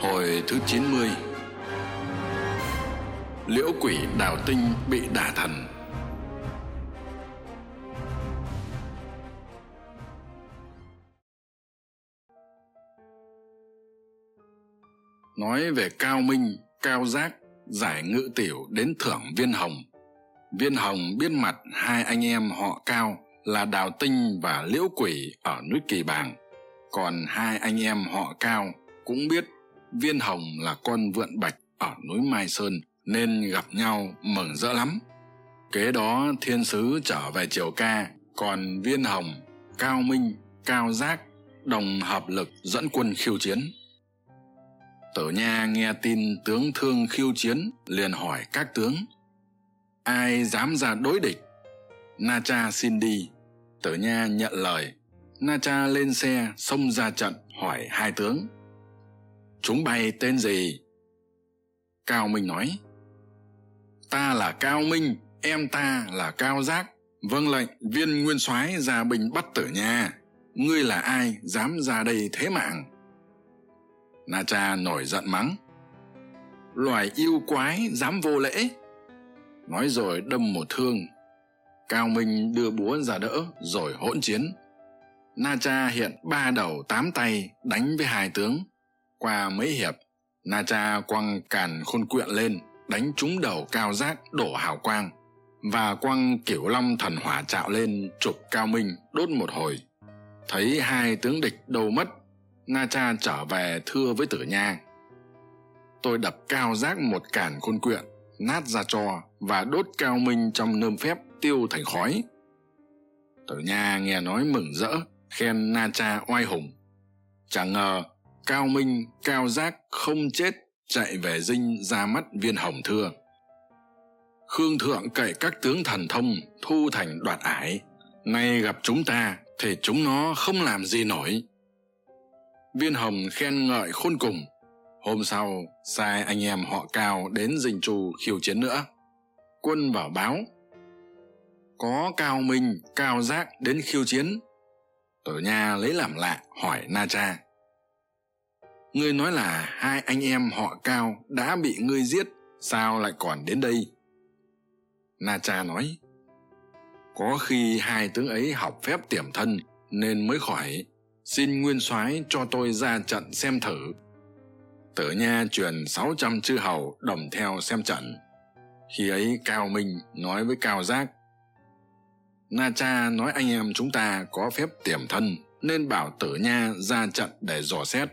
Hồi thứ 90 Liễu quỷ đào tinh bị đả thần Nói về Cao Minh, Cao Giác, giải ngự tiểu đến thưởng viên hồng. Viên hồng biết mặt hai anh em họ Cao là Đào Tinh và Liễu Quỷ ở núi Kỳ Bàng. Còn hai anh em họ Cao cũng biết viên hồng là con vượn bạch ở núi mai sơn, nên gặp nhau mừng rỡ lắm. Kế đó thiên sứ trở về triều ca, còn viên hồng, cao minh, cao giác, đồng hợp lực dẫn quân khiêu chiến. Tử nha nghe tin tướng thương khiêu chiến, liền hỏi các tướng, ai dám ra đối địch? Na cha xin đi. Tử nha nhận lời. Na cha lên xe xông ra trận, hỏi hai tướng chúng bay tên gì? Cao minh nói. Ta là cao minh, em ta là cao giác. Vâng lệnh, viên nguyên soái ra binh bắt tử nha ngươi là ai, dám ra đây thế mạng? Na cha nổi giận mắng. Loài yêu quái, dám vô lễ. Nói rồi đâm một thương. Cao minh đưa búa ra đỡ, rồi hỗn chiến. Na cha hiện ba đầu tám tay, đánh với hai tướng qua mấy hiệp na cha quăng càn khôn quyện lên, đánh trúng đầu cao giác đổ hào quang, và quăng kiểu long thần hỏa trạo lên trục cao minh đốt một hồi. Thấy hai tướng địch đâu mất na cha trở về thưa với tử nha. Tôi đập cao giác một càn khôn quyện, nát ra cho và đốt cao minh trong nơm phép tiêu thành khói. Tử nha nghe nói mừng rỡ, khen na cha oai hùng. Chẳng ngờ cao minh, cao giác không chết, chạy về dinh ra mắt viên hồng thưa. Khương thượng cậy các tướng thần thông, thu thành đoạt ải. Nay gặp chúng ta, thì chúng nó không làm gì nổi. Viên hồng khen ngợi khôn cùng. Hôm sau, sai anh em họ cao đến dinh trù khiêu chiến nữa. Quân vào báo, có cao minh, cao giác đến khiêu chiến. Tử nha lấy làm lạ, hỏi na cha ngươi nói là hai anh em họ cao đã bị ngươi giết, sao lại còn đến đây? Na cha nói, có khi hai tướng ấy học phép tiềm thân nên mới khỏi. Xin nguyên soái cho tôi ra trận xem thử. Tử nha truyền sáu trăm chư hầu đồng theo xem trận. Khi ấy cao minh nói với cao giác, na cha nói anh em chúng ta có phép tiềm thân nên bảo tử nha ra trận để dò xét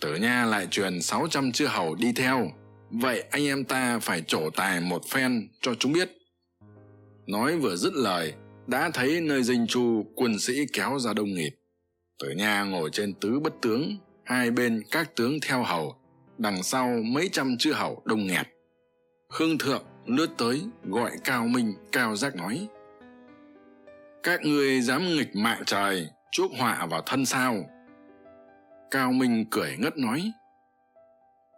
tử nha lại truyền sáu trăm chư hầu đi theo. Vậy anh em ta phải trổ tài một phen cho chúng biết. Nói vừa dứt lời, đã thấy nơi dinh chu quân sĩ kéo ra đông nghịt. Tử nha ngồi trên tứ bất tướng, hai bên các tướng theo hầu, đằng sau mấy trăm chư hầu đông nghẹt. Khương thượng lướt tới gọi cao minh, cao giác nói, các ngươi dám nghịch mạng trời, chuốc họa vào thân sao? Cao minh cười ngất nói,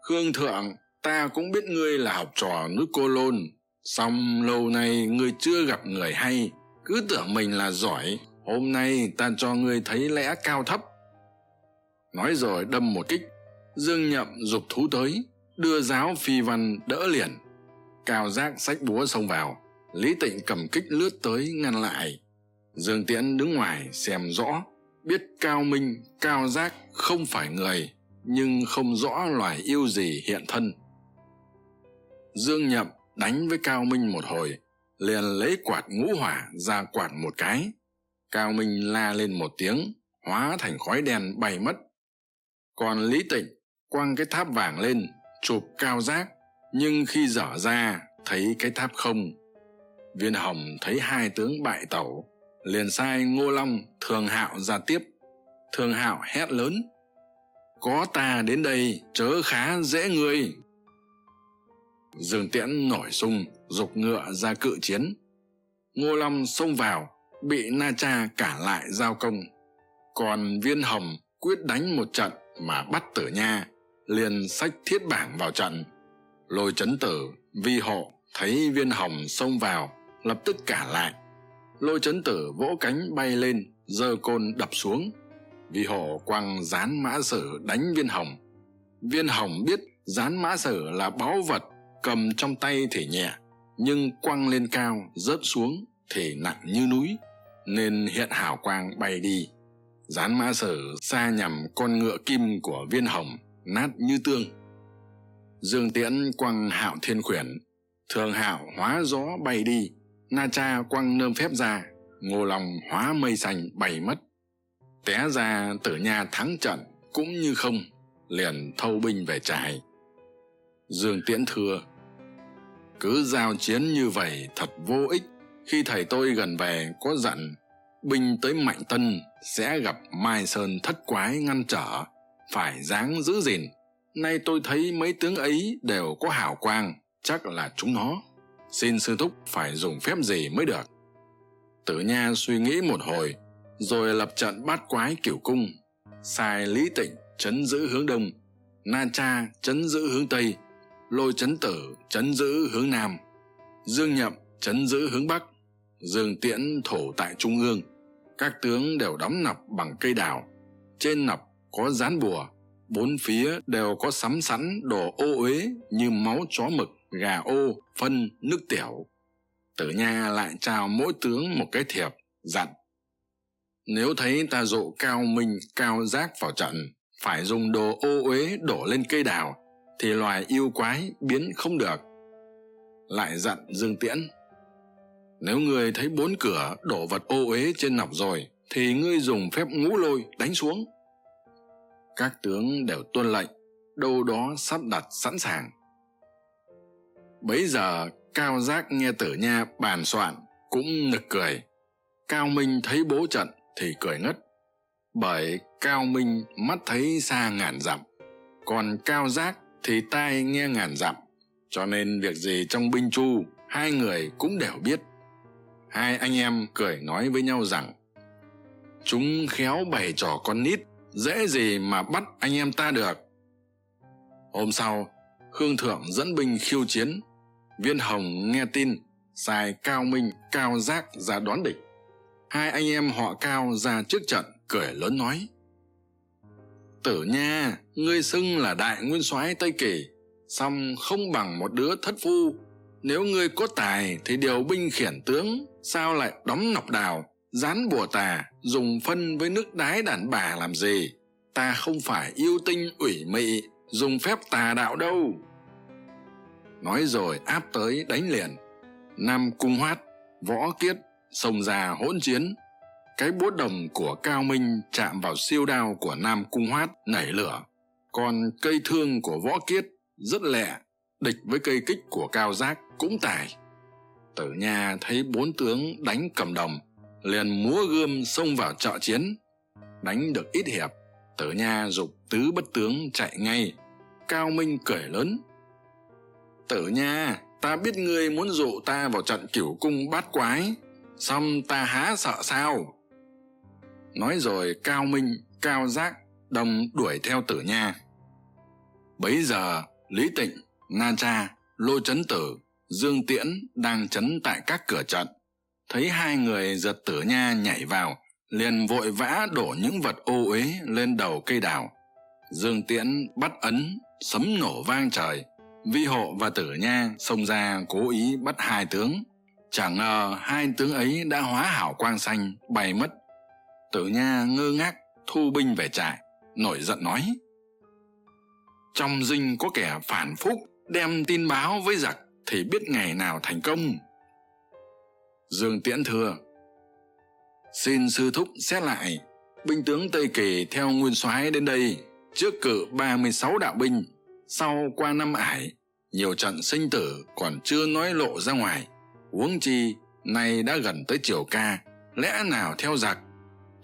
khương thượng, ta cũng biết ngươi là học trò nước cô lôn. Song lâu nay ngươi chưa gặp người hay, cứ tưởng mình là giỏi. Hôm nay ta cho ngươi thấy lẽ cao thấp. Nói rồi đâm một kích, dương nhậm dục thú tới, đưa giáo phi văn đỡ liền. Cao giác sách búa xông vào, lý tịnh cầm kích lướt tới ngăn lại. Dương tiễn đứng ngoài xem rõ biết cao minh, cao giác không phải người, nhưng không rõ loài yêu gì hiện thân. Dương nhậm đánh với cao minh một hồi, liền lấy quạt ngũ hỏa ra quạt một cái. Cao minh la lên một tiếng, hóa thành khói đen bay mất. Còn lý tịnh quăng cái tháp vàng lên, chụp cao giác, nhưng khi dở ra, thấy cái tháp không. Viên hồng thấy hai tướng bại tẩu liền sai ngô long, thường hạo ra tiếp. Thường hạo hét lớn, có ta đến đây chớ khá dễ ngươi dương tiễn nổi sung dục ngựa ra cự chiến. Ngô long xông vào, bị na cha cả lại giao công. Còn viên hồng quyết đánh một trận mà bắt tử nha, liền xách thiết bảng vào trận. Lôi chấn tử, vi hộ thấy viên hồng xông vào, lập tức cả lại lôi chấn tử vỗ cánh bay lên, giơ côn đập xuống. Vì hổ quăng dán mã sử đánh viên hồng. Viên hồng biết dán mã sử là báu vật, cầm trong tay thì nhẹ, nhưng quăng lên cao, rớt xuống thì nặng như núi, nên hiện hào quang bay đi. Dán mã sử xa nhằm con ngựa kim của viên hồng, nát như tương. Dương tiễn quăng hạo thiên khuyển, thường hạo hóa gió bay đi na cha quăng nơm phép ra, ngô lòng hóa mây xanh bay mất. Té ra tử nha thắng trận, cũng như không, liền thâu binh về trại. Dương tiễn thưa, cứ giao chiến như vậy thật vô ích. Khi thầy tôi gần về có dặn, binh tới mạnh tân sẽ gặp mai sơn thất quái ngăn trở, phải dáng giữ gìn. Nay tôi thấy mấy tướng ấy đều có hào quang, chắc là chúng nó xin sư thúc phải dùng phép gì mới được? Tử nha suy nghĩ một hồi, rồi lập trận bát quái kiểu cung, sai lý tịnh chấn giữ hướng đông, na cha chấn giữ hướng tây, lôi chấn tử chấn giữ hướng nam, dương nhậm chấn giữ hướng bắc, dương tiễn thổ tại trung ương. Các tướng đều đóng nọc bằng cây đào, trên nọc có dán bùa, bốn phía đều có sắm sẵn đồ ô uế như máu chó mực gà ô, phân, nước tiểu. Tử nha lại trao mỗi tướng một cái thiệp, dặn. Nếu thấy ta dụ cao minh, cao giác vào trận, phải dùng đồ ô uế đổ lên cây đào, thì loài yêu quái biến không được. Lại dặn dương tiễn, nếu ngươi thấy bốn cửa đổ vật ô uế trên nọc rồi, thì ngươi dùng phép ngũ lôi đánh xuống. Các tướng đều tuân lệnh, đâu đó sắp đặt sẵn sàng bấy giờ, cao giác nghe tử nha bàn soạn, cũng nực cười. Cao minh thấy bố trận thì cười ngất, bởi cao minh mắt thấy xa ngàn dặm, còn cao giác thì tai nghe ngàn dặm, cho nên việc gì trong binh chu, hai người cũng đều biết. Hai anh em cười nói với nhau rằng, chúng khéo bày trò con nít, dễ gì mà bắt anh em ta được. Hôm sau khương thượng dẫn binh khiêu chiến viên hồng nghe tin, sai cao minh, cao giác ra đón địch. Hai anh em họ cao ra trước trận, cười lớn nói. Tử nha, ngươi xưng là đại nguyên soái tây kỳ, song không bằng một đứa thất phu. Nếu ngươi có tài thì điều binh khiển tướng, sao lại đóng nọc đào, dán bùa tà, dùng phân với nước đái đàn bà làm gì? Ta không phải yêu tinh, ủy mị, dùng phép tà đạo đâu nói rồi áp tới đánh liền. Nam cung hoát, võ kiết xông ra hỗn chiến. Cái búa đồng của cao minh chạm vào siêu đao của nam cung hoát, nảy lửa. Còn cây thương của võ kiết rất lẹ, địch với cây kích của cao giác cũng tài tử nha thấy bốn tướng đánh cầm đồng, liền múa gươm xông vào trợ chiến. Đánh được ít hiệp, tử nha dục tứ bất tướng chạy ngay. Cao minh cười lớn tử nha. Ta biết ngươi muốn dụ ta vào trận cửu cung bát quái. Xong ta há sợ sao? Nói rồi cao minh, cao giác đồng đuổi theo tử nha. Bấy giờ, lý tịnh, na cha, lô chấn tử, dương tiễn đang chấn tại các cửa trận. Thấy hai người giật tử nha nhảy vào, liền vội vã đổ những vật ô uế lên đầu cây đào. Dương tiễn bắt ấn, sấm nổ vang trời vi hộ và tử nha xông ra cố ý bắt hai tướng. Chẳng ngờ hai tướng ấy đã hóa hảo quang xanh, bay mất. Tử nha ngơ ngác, thu binh về trại, nổi giận nói. Trong dinh có kẻ phản phúc, đem tin báo với giặc thì biết ngày nào thành công. Dương tiễn thưa, xin sư thúc xét lại, binh tướng tây kỳ theo nguyên soái đến đây, trước cự ba mươi sáu đạo binh sau qua năm ải, nhiều trận sinh tử còn chưa nói lộ ra ngoài. Huống chi, nay đã gần tới triều ca, lẽ nào theo giặc?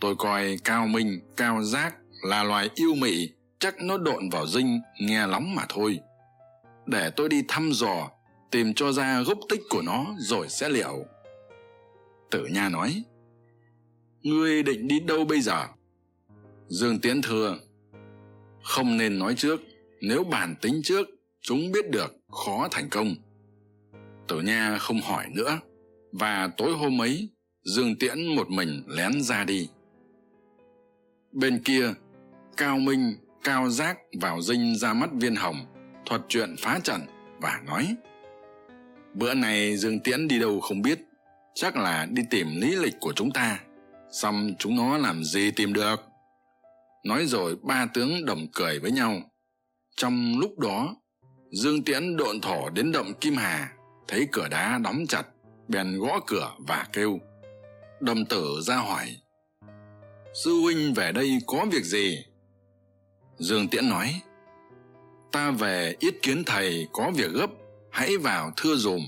Tôi coi cao minh, cao giác là loài yêu mị, chắc nó độn vào dinh, nghe lắm mà thôi. Để tôi đi thăm dò, tìm cho ra gốc tích của nó rồi sẽ liệu. Tử nha nói, ngươi định đi đâu bây giờ? Dương tiến thưa, không nên nói trước nếu bàn tính trước, chúng biết được khó thành công. Tử nha không hỏi nữa, và tối hôm ấy, dương tiễn một mình lén ra đi. Bên kia, cao minh, cao giác vào dinh ra mắt viên hồng, thuật chuyện phá trận và nói, bữa nay dương tiễn đi đâu không biết, chắc là đi tìm lý lịch của chúng ta, xong chúng nó làm gì tìm được? Nói rồi ba tướng đồng cười với nhau trong lúc đó, dương tiễn độn thổ đến động kim hà, thấy cửa đá đóng chặt, bèn gõ cửa và kêu. Đồng tử ra hỏi, sư huynh về đây có việc gì? Dương tiễn nói, ta về yết kiến thầy có việc gấp, hãy vào thưa dùm.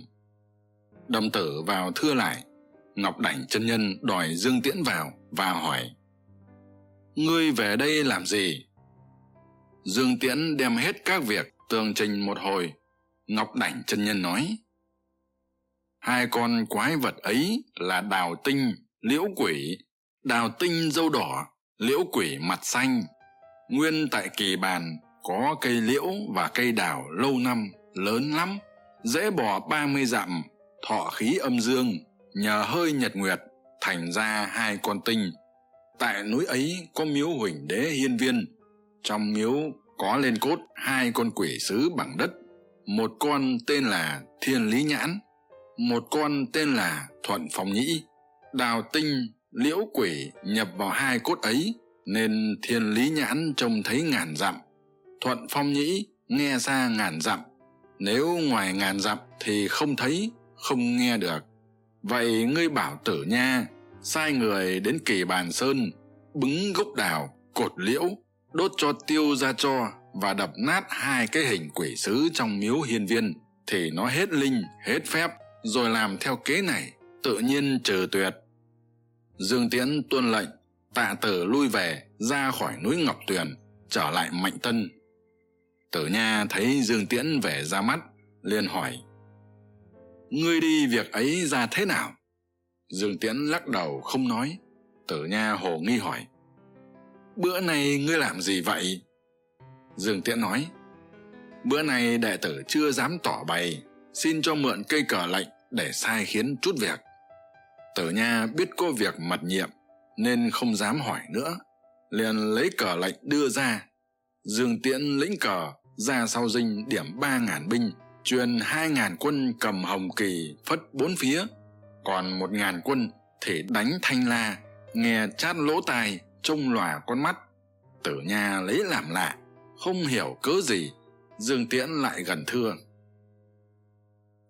Đồng tử vào thưa lại, ngọc đảnh chân nhân đòi dương tiễn vào và hỏi, ngươi về đây làm gì? Dương tiễn đem hết các việc tường trình một hồi. Ngọc đảnh chân nhân nói, hai con quái vật ấy là đào tinh, liễu quỷ. Đào tinh dâu đỏ, liễu quỷ mặt xanh. Nguyên tại kỳ bàn, có cây liễu và cây đào lâu năm, lớn lắm, dễ bỏ ba mươi dặm, thọ khí âm dương, nhờ hơi nhật nguyệt, thành ra hai con tinh. Tại núi ấy có miếu huỳnh đế hiên viên trong miếu có lên cốt hai con quỷ sứ bằng đất. Một con tên là thiên lý nhãn, một con tên là thuận phong nhĩ. Đào tinh, liễu quỷ nhập vào hai cốt ấy, nên thiên lý nhãn trông thấy ngàn dặm. Thuận phong nhĩ nghe xa ngàn dặm. Nếu ngoài ngàn dặm thì không thấy, không nghe được. Vậy ngươi bảo tử nha, sai người đến kỳ bàn sơn, bứng gốc đào, cột liễu đốt cho tiêu ra cho và đập nát hai cái hình quỷ sứ trong miếu hiên viên thì nó hết linh, hết phép. Rồi làm theo kế này, tự nhiên trừ tuyệt. Dương tiễn tuân lệnh, tạ tử lui về, ra khỏi núi ngọc tuyền, trở lại mạnh tân. Tử nha thấy dương tiễn về ra mắt, liền hỏi, ngươi đi việc ấy ra thế nào? Dương tiễn lắc đầu không nói. Tử nha hồ nghi hỏi bữa nay ngươi làm gì vậy? Dương tiễn nói, bữa nay đệ tử chưa dám tỏ bày, xin cho mượn cây cờ lệnh để sai khiến chút việc. Tử nha biết có việc mật nhiệm, nên không dám hỏi nữa, liền lấy cờ lệnh đưa ra. Dương tiễn lĩnh cờ, ra sau dinh điểm ba ngàn binh, truyền hai ngàn quân cầm hồng kỳ, phất bốn phía. Còn một ngàn quân thì đánh thanh la, nghe chát lỗ tai trông lòa con mắt. Tử nha lấy làm lạ, không hiểu cớ gì, dương tiễn lại gần thưa.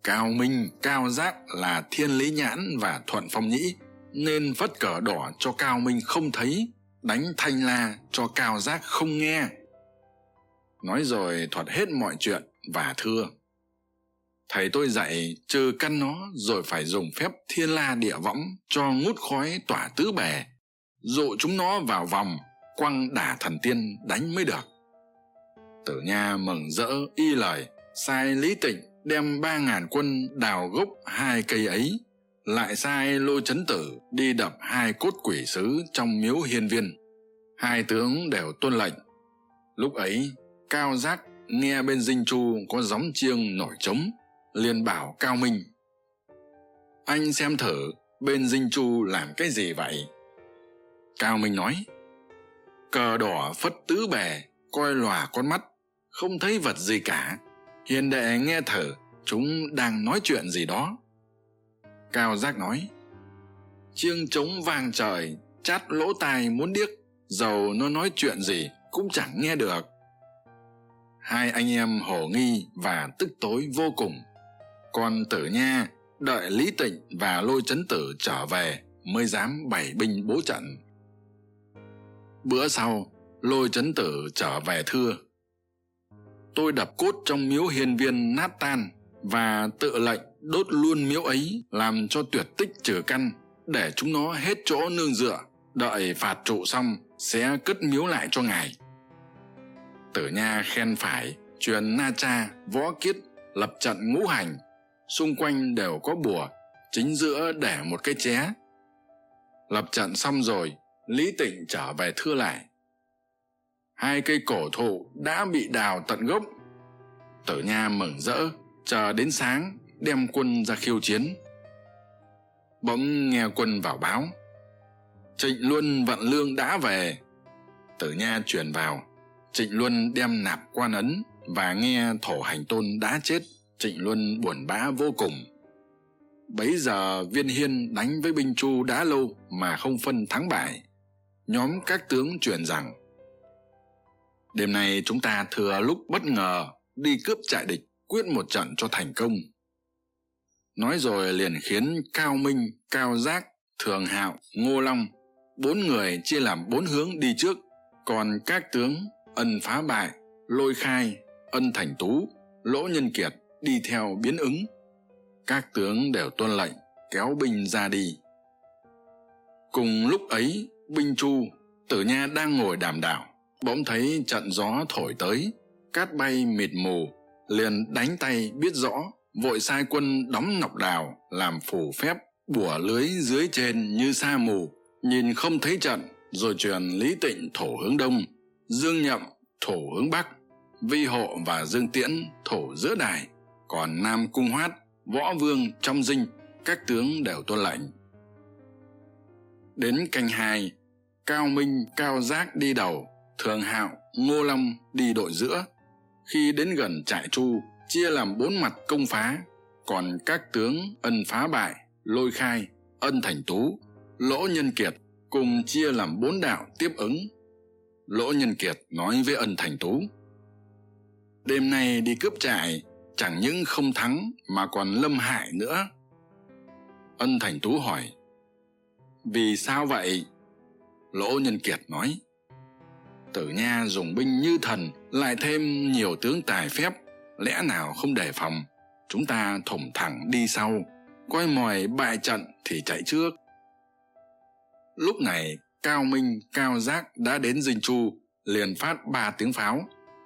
Cao minh, cao giác là thiên lý nhãn và thuận phong nhĩ, nên vất cờ đỏ cho cao minh không thấy, đánh thanh la cho cao giác không nghe. Nói rồi thuật hết mọi chuyện và thưa. Thầy tôi dạy trừ căn nó rồi phải dùng phép thiên la địa võng cho ngút khói tỏa tứ bề dụ chúng nó vào vòng, quăng đả thần tiên đánh mới được. Tử nha mừng rỡ y lời, sai lý tịnh đem ba ngàn quân đào gốc hai cây ấy, lại sai lôi chấn tử đi đập hai cốt quỷ sứ trong miếu hiên viên. Hai tướng đều tuân lệnh. Lúc ấy, cao giác nghe bên dinh chu có gióng chiêng nổi trống, liền bảo cao minh, anh xem thử bên dinh chu làm cái gì vậy? Cao minh nói, cờ đỏ phất tứ bề coi lòa con mắt, không thấy vật gì cả. Hiền đệ nghe thử chúng đang nói chuyện gì đó. Cao giác nói, chiêng trống vang trời, chát lỗ tai muốn điếc, dầu nó nói chuyện gì cũng chẳng nghe được. Hai anh em hổ nghi và tức tối vô cùng. Còn tử nha, đợi lý tịnh và lôi chấn tử trở về mới dám bày binh bố trận bữa sau, lôi trấn tử trở về thưa. Tôi đập cốt trong miếu hiền viên nát tan và tự lệnh đốt luôn miếu ấy làm cho tuyệt tích trừ căn, để chúng nó hết chỗ nương dựa, đợi phạt trụ xong sẽ cất miếu lại cho ngài. Tử nha khen phải, truyền na cha, võ kiết lập trận ngũ hành, xung quanh đều có bùa, chính giữa để một cái ché. Lập trận xong rồi lý tịnh trở về thưa lại. Hai cây cổ thụ đã bị đào tận gốc. Tử nha mừng rỡ, chờ đến sáng, đem quân ra khiêu chiến. Bỗng nghe quân vào báo. Trịnh luân vận lương đã về. Tử nha truyền vào. Trịnh luân đem nạp quan ấn và nghe thổ hành tôn đã chết. Trịnh luân buồn bã vô cùng. Bấy giờ viên hiên đánh với binh chu đã lâu mà không phân thắng bại nhóm các tướng truyền rằng, đêm nay chúng ta thừa lúc bất ngờ đi cướp trại địch quyết một trận cho thành công. Nói rồi liền khiến cao minh, cao giác, thường hạo, ngô long, bốn người chia làm bốn hướng đi trước, còn các tướng ân phá bại, lôi khai, ân thành tú, lỗ nhân kiệt đi theo biến ứng. Các tướng đều tuân lệnh kéo binh ra đi. Cùng lúc ấy binh chu, tử nha đang ngồi đàm đạo. Bỗng thấy trận gió thổi tới, cát bay mịt mù, liền đánh tay biết rõ vội sai quân đóng ngọc đào làm phủ phép bủa lưới dưới trên như sa mù. Nhìn không thấy trận, rồi truyền lý tịnh thổ hướng đông, dương nhậm thổ hướng bắc, vi hộ và dương tiễn thổ giữa đài. Còn nam cung hoát, võ vương trong dinh, các tướng đều tuân lệnh. Đến canh hai cao minh, cao giác đi đầu, thường hạo, ngô long đi đội giữa. Khi đến gần trại chu, chia làm bốn mặt công phá, còn các tướng ân phá bại, lôi khai, ân thành tú, lỗ nhân kiệt cùng chia làm bốn đạo tiếp ứng. Lỗ nhân kiệt nói với ân thành tú, đêm nay đi cướp trại, chẳng những không thắng mà còn lâm hại nữa. Ân thành tú hỏi, vì sao vậy? Lỗ nhân kiệt nói, tử nha dùng binh như thần, lại thêm nhiều tướng tài phép, lẽ nào không đề phòng? Chúng ta thủng thẳng đi sau, coi mòi bại trận thì chạy trước. Lúc này, cao minh, cao giác đã đến dinh chu, liền phát ba tiếng pháo.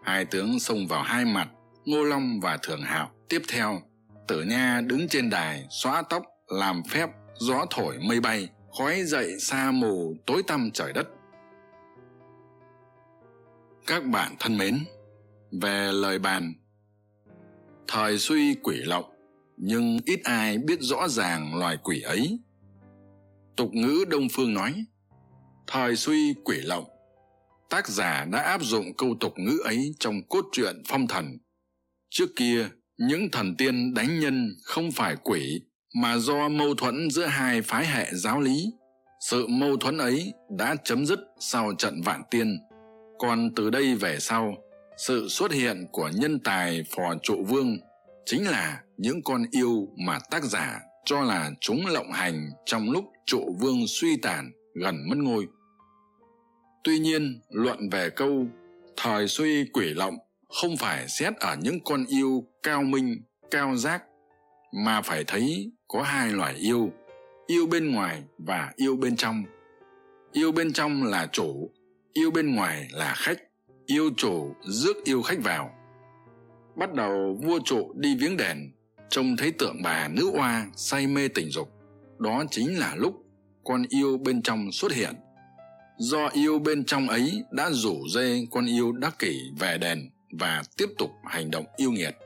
Hai tướng xông vào hai mặt, ngô long và thường hạo. Tiếp theo, tử nha đứng trên đài, xóa tóc, làm phép, gió thổi mây bay khói dậy xa mù tối tăm trời đất. Các bạn thân mến, về lời bàn. Thời suy quỷ lộng, nhưng ít ai biết rõ ràng loài quỷ ấy. Tục ngữ đông phương nói, thời suy quỷ lộng. Tác giả đã áp dụng câu tục ngữ ấy trong cốt truyện phong thần. Trước kia, những thần tiên đánh nhân không phải quỷ mà do mâu thuẫn giữa hai phái hệ giáo lý, sự mâu thuẫn ấy đã chấm dứt sau trận vạn tiên. Còn từ đây về sau, sự xuất hiện của nhân tài phò trụ vương chính là những con yêu mà tác giả cho là chúng lộng hành trong lúc trụ vương suy tàn gần mất ngôi. Tuy nhiên, luận về câu, thời suy quỷ lộng không phải xét ở những con yêu cao minh, cao giác mà phải thấy có hai loại yêu yêu bên ngoài và yêu bên trong. Yêu bên trong là chủ yêu bên ngoài là khách, yêu chủ rước yêu khách vào. Bắt đầu vua trụ đi viếng đền, trông thấy tượng bà nữ oa say mê tình dục. Đó chính là lúc con yêu bên trong xuất hiện. Do yêu bên trong ấy đã rủ dê con yêu đắc kỷ về đền và tiếp tục hành động yêu nghiệt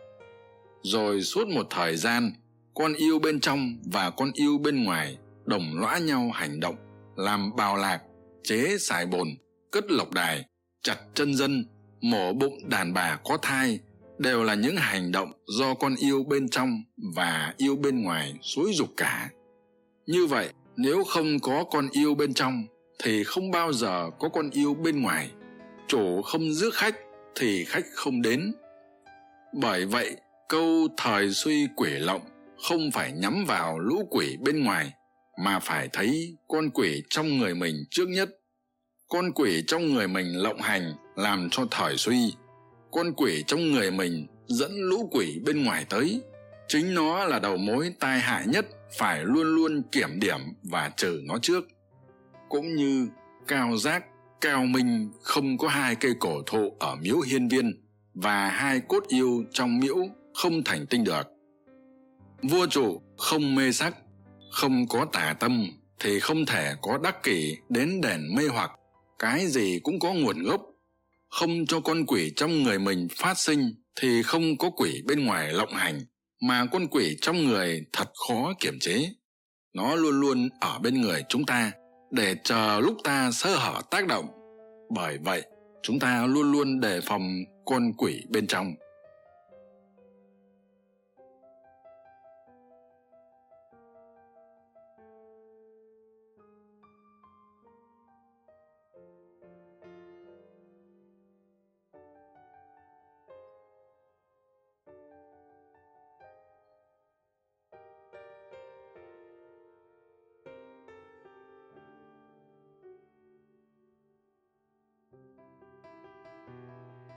rồi suốt một thời gian, con yêu bên trong và con yêu bên ngoài đồng lõa nhau hành động, làm bào lạc, chế xài bồn, cất lộc đài, chặt chân dân, mổ bụng đàn bà có thai, đều là những hành động do con yêu bên trong và yêu bên ngoài xúi dục cả. Như vậy, nếu không có con yêu bên trong, thì không bao giờ có con yêu bên ngoài. Chủ không rước khách, thì khách không đến. Bởi vậy câu thời suy quỷ lộng không phải nhắm vào lũ quỷ bên ngoài, mà phải thấy con quỷ trong người mình trước nhất. Con quỷ trong người mình lộng hành làm cho thời suy. Con quỷ trong người mình dẫn lũ quỷ bên ngoài tới. Chính nó là đầu mối tai hại nhất, phải luôn luôn kiểm điểm và trừ nó trước. Cũng như cao giác, cao minh không có hai cây cổ thụ ở miếu hiên viên và hai cốt yêu trong miễu không thành tinh được. Vua chủ không mê sắc, không có tà tâm, thì không thể có đắc kỷ đến đèn mê hoặc. Cái gì cũng có nguồn gốc. Không cho con quỷ trong người mình phát sinh, thì không có quỷ bên ngoài lộng hành, mà con quỷ trong người thật khó kiểm chế. Nó luôn luôn ở bên người chúng ta, để chờ lúc ta sơ hở tác động. Bởi vậy, chúng ta luôn luôn đề phòng con quỷ bên trong.